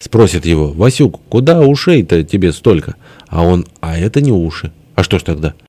Спросит его, «Васюк, куда ушей-то тебе столько?» А он, «А это не уши». А что ж тогда?